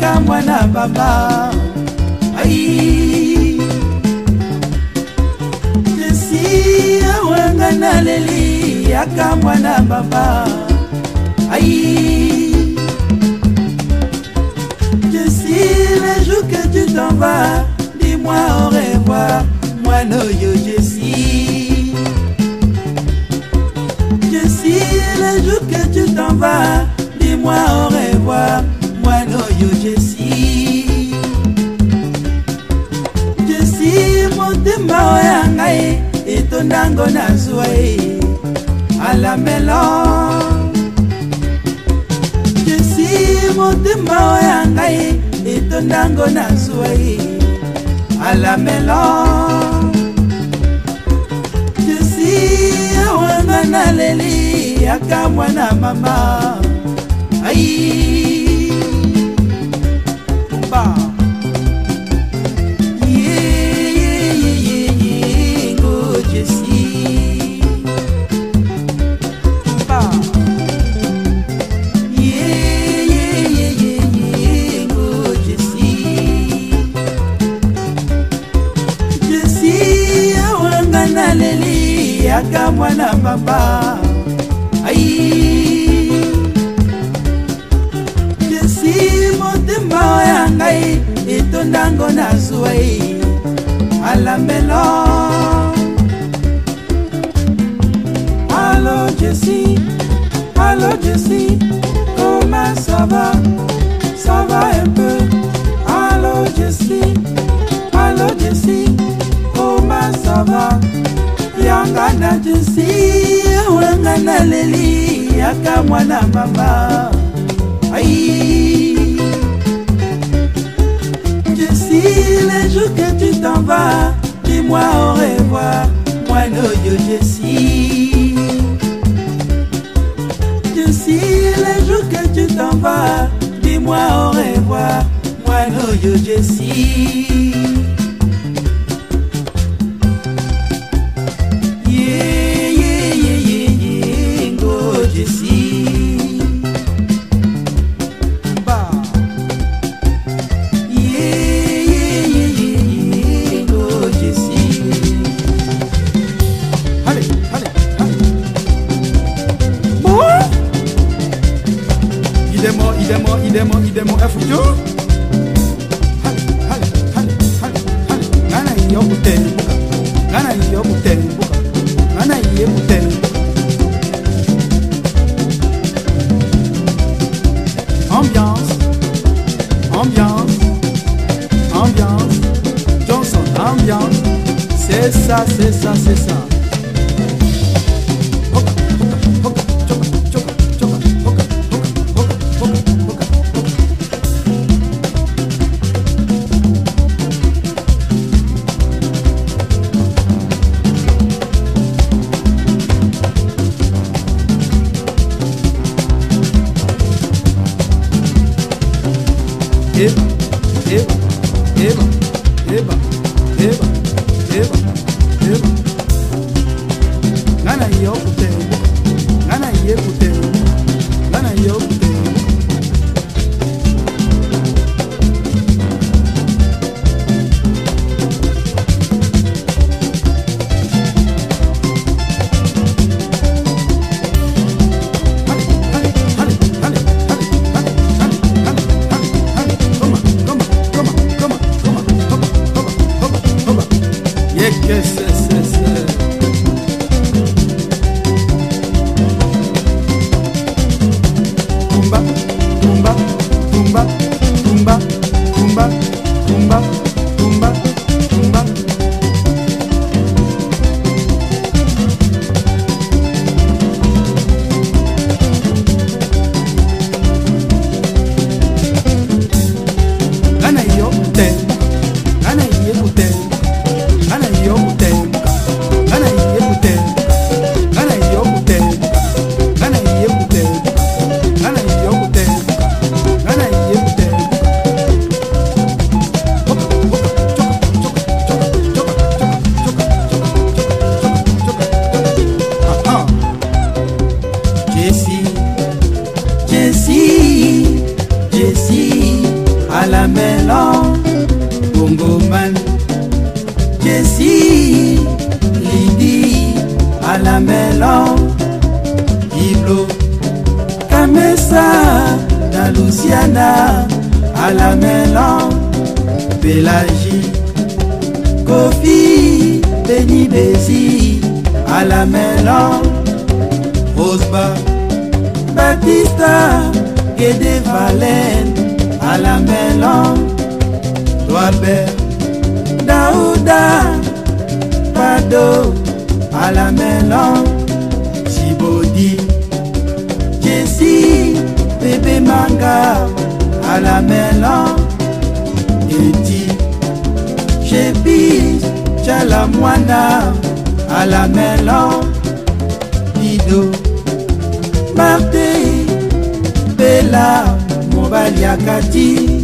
kaka mwana baba ai suis awanga naleli yaka mwana baba ai suis le jour que tu t'en vas dis-moi au revoir moi non je suis je suis le jour que tu t'en vas dis-moi au revoir mbutu ndango nazwa ye alamelo jesi motema oya ngai etondango nazwa ye alamelo jesi awanga naleli yaka mwana mama ai nanga mwana papa ai desi motema ya ngai etondango nazwa ye alambelo alo jesi alo jesi koma sava sava epe alo jesi alo jesi koma sava wanga na jusi wanga na leli yaka mwana mama Aïe Jusi les jours que tu t'en vas Dis-moi au revoir Moi noyo Jessie Jessie le jour que tu t'en vas Dis-moi au revoir Moi noyo Jessie le mo efujo ngana iyo kuteni buka ngana iyo kuteni buka ngana iye kuteni ambiance ambiance ambiance Johnson ambiance c'est ça c'est ça c'est ça eba eba eba eba nga na ye okutela nga na ye kutela Yes, Kongoman Jessie Lydie à la Mélan Iblo Kamesa na Luciana à la Mélan Pélagie Kofi Béni Bézi à la Mélan Rosba Baptista Guédé Valène à la Mélan wabe dauda pado alamelon sibodi jesi bebe manga alamelon eti jebis cala mwana alamelon dido marte bela mobali akati